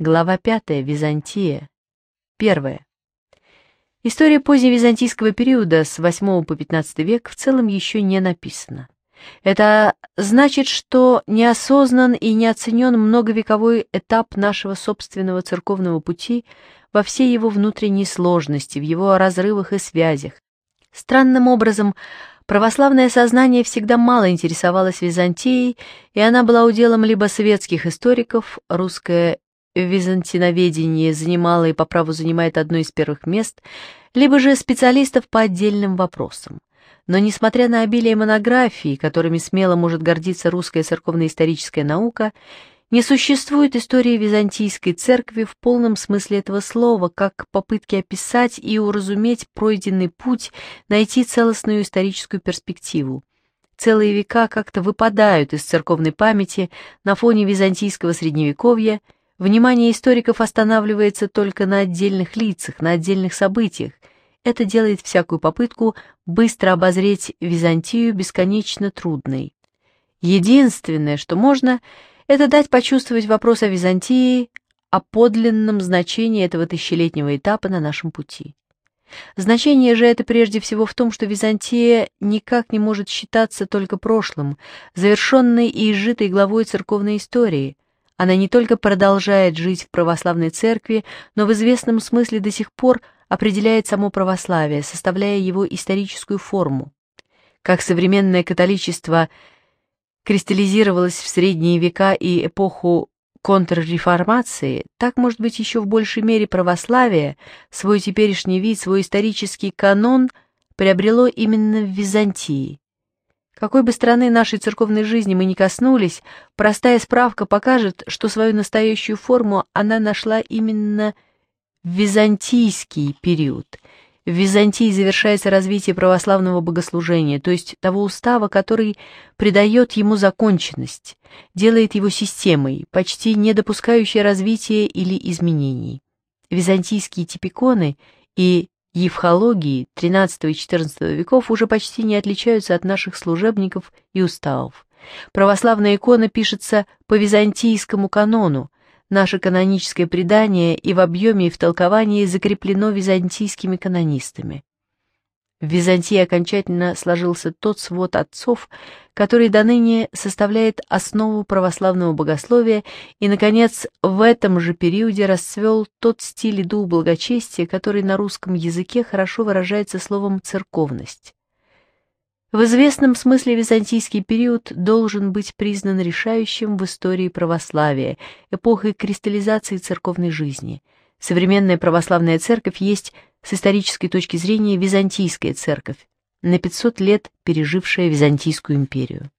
Глава 5. Византия. 1. История поздневизантийского периода с 8 по 15 век в целом еще не написана. Это значит, что не осознан и не оценен многовековой этап нашего собственного церковного пути во всей его внутренней сложности, в его разрывах и связях. Странным образом, православное сознание всегда мало интересовалось Византией, и она была уделом либо светских историков, русская византиноведении занимало и по праву занимает одно из первых мест, либо же специалистов по отдельным вопросам. Но несмотря на обилие монографий, которыми смело может гордиться русская церковно-историческая наука, не существует истории Византийской церкви в полном смысле этого слова, как попытки описать и уразуметь пройденный путь, найти целостную историческую перспективу. Целые века как-то выпадают из церковной памяти на фоне византийского средневековья – Внимание историков останавливается только на отдельных лицах, на отдельных событиях. Это делает всякую попытку быстро обозреть Византию бесконечно трудной. Единственное, что можно, это дать почувствовать вопрос о Византии, о подлинном значении этого тысячелетнего этапа на нашем пути. Значение же это прежде всего в том, что Византия никак не может считаться только прошлым, завершенной и изжитой главой церковной истории – она не только продолжает жить в православной церкви, но в известном смысле до сих пор определяет само православие, составляя его историческую форму. Как современное католичество кристаллизировалось в средние века и эпоху контрреформации, так, может быть, еще в большей мере православие, свой теперешний вид, свой исторический канон приобрело именно в Византии. Какой бы стороны нашей церковной жизни мы ни коснулись, простая справка покажет, что свою настоящую форму она нашла именно в византийский период. В Византии завершается развитие православного богослужения, то есть того устава, который придает ему законченность, делает его системой, почти не допускающей развития или изменений. Византийские типиконы и евхологии XIII и XIV веков уже почти не отличаются от наших служебников и уставов. Православная икона пишется по византийскому канону, наше каноническое предание и в объеме и в толковании закреплено византийскими канонистами. В Византии окончательно сложился тот свод отцов, который до ныне составляет основу православного богословия, и, наконец, в этом же периоде расцвел тот стиль и дух благочестия, который на русском языке хорошо выражается словом «церковность». В известном смысле византийский период должен быть признан решающим в истории православия, эпохой кристаллизации церковной жизни. Современная православная церковь есть с исторической точки зрения византийская церковь, на 500 лет пережившая Византийскую империю.